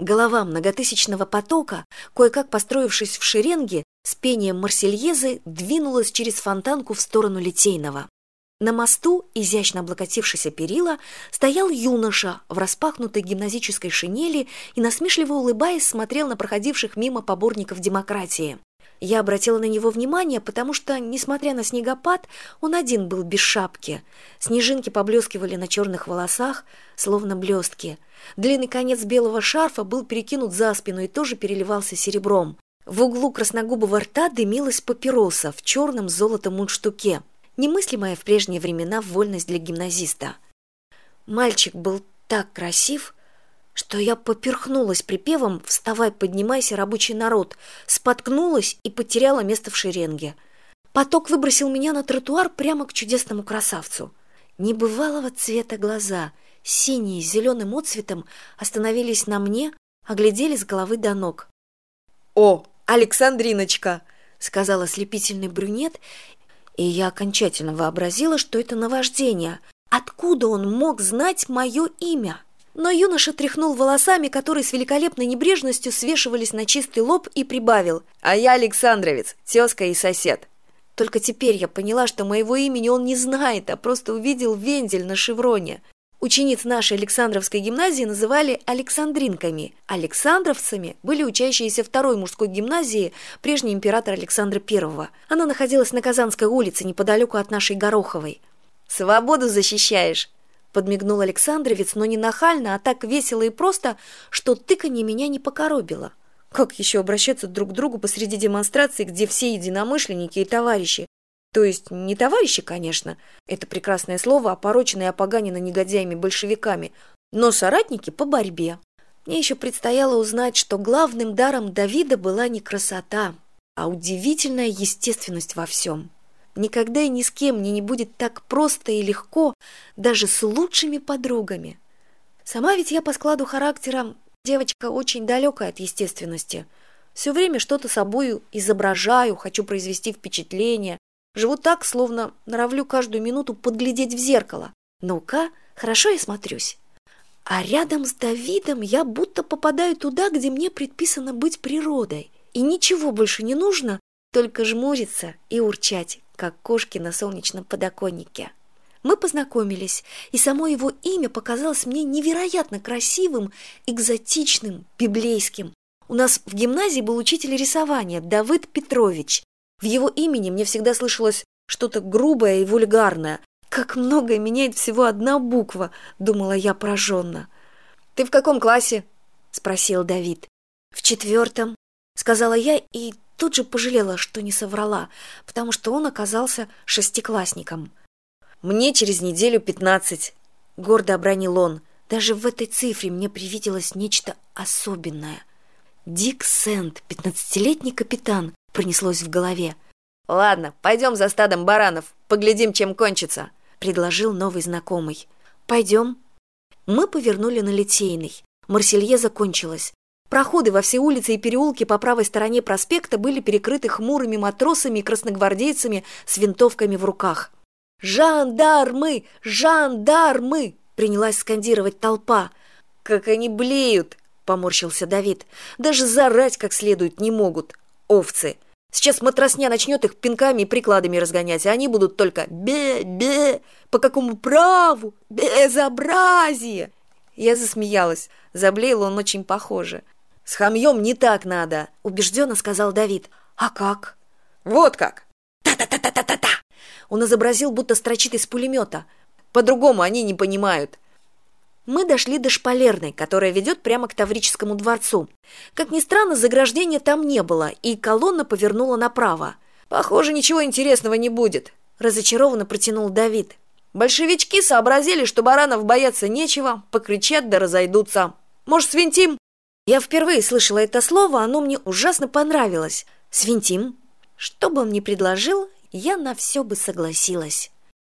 Голова многотысячного потока, кое-как построившись в шеренге, с пением Марсельезы двинулась через фонтанку в сторону Литейного. На мосту, изящно облокотившись перила, стоял юноша в распахнутой гимназической шинели и, насмешливо улыбаясь, смотрел на проходивших мимо поборников демократии. Я обратила на него внимание, потому что, несмотря на снегопад, он один был без шапки. Снежинки поблескивали на черных волосах, словно блестки. Длинный конец белого шарфа был перекинут за спину и тоже переливался серебром. В углу красногубого рта дымилась папироса в черном золотом мундштуке. Немыслимая в прежние времена вольность для гимназиста. Мальчик был так красив, что я поперхнулась припевом «Вставай, поднимайся, рабочий народ», споткнулась и потеряла место в шеренге. Поток выбросил меня на тротуар прямо к чудесному красавцу. Небывалого цвета глаза, синие с зеленым отцветом, остановились на мне, оглядели с головы до ног. «О, Александриночка!» — сказал ослепительный брюнет, и я окончательно вообразила, что это наваждение. Откуда он мог знать мое имя? Но юноша тряхнул волосами которые с великолепной небрежностью свешивались на чистый лоб и прибавил а я александровец тезка и сосед только теперь я поняла что моего имени он не знает а просто увидел вендель на шевроне. Учениц нашей александровской гимназии называли александринками александровцами были учащиеся второй мужской гимназии прежний император александра первого. Она находилась на казанской улице неподалеку от нашей гороховой. Свободу защищаешь подмигнул александровец но не нахально а так весело и просто что тыканье меня не покоробило. Как еще обращаться друг к другу посреди демонстрации где все единомышленники и товарищи? То есть не товарищи конечно это прекрасное слово опороченное и опоганено негодяями большевиками но соратники по борьбе. Мне еще предстояло узнать что главным даром давида была не красота а удивительная естественность во всем никогда и ни с кем мне не будет так просто и легко даже с лучшими подругами. Сама ведь я по складу характера девочка очень далекая от естественности. Все время что то собою изображаю хочу произвести впечатление. Живу так словно норовлю каждую минуту подглядеть в зеркало. Ну ка хорошо я смотрюсь. А рядом с давидом я будто попадаю туда где мне предписано быть природой. И ничего больше не нужно только жмуриться и урчать как кошки на солнечном подоконнике. Мы познакомились, и само его имя показалось мне невероятно красивым, экзотичным, библейским. У нас в гимназии был учитель рисования Давыд Петрович. В его имени мне всегда слышалось что-то грубое и вульгарное. Как многое меняет всего одна буква, думала я пораженно. Ты в каком классе? спросил Давид. В четвертом, сказала я и тут же пожалела что не соврала потому что он оказался шестиклассником. Мне через неделю пятнадцать гордо обронил он. Даже в этой цифре мне привиделось нечто особенное дик сент пятнадцатилетний капитан пронеслось в голове. Ладно пойдем за стадом баранов поглядим чем кончится предложил новый знакомый. Пойдем мы повернули на литейный. Марселье закончилась Проходы во все улицы и переулки по правой стороне проспекта были перекрыты хмурыми матросами и красногвардейцами с винтовками в руках. «Жандармы! Жандармы!» — принялась скандировать толпа. «Как они блеют!» — поморщился Давид. «Даже зарать как следует не могут. Овцы! Сейчас матросня начнет их пинками и прикладами разгонять, а они будут только «бе-бе! По какому праву? Безобразие!» Я засмеялась. Заблеял он очень похоже с хамьем не так надо убежденно сказал давид. А как? Вот как! Та та та та та та та он изобразил будто строчит из пулемета. По другому они не понимают мы дошли до шпалерной которая ведет прямо к таврическому дворцу. Как ни странно заграждения там не было и колонна повернула направо. Похоже ничего интересного не будет разочарованно протянул давид. Большевички сообразили что баранов бояться нечего покричат да разойдутся. Может свинтим я впервые слышала это слово оно мне ужасно понравилось. Свинтим что бы он ни предложил я на все бы согласилась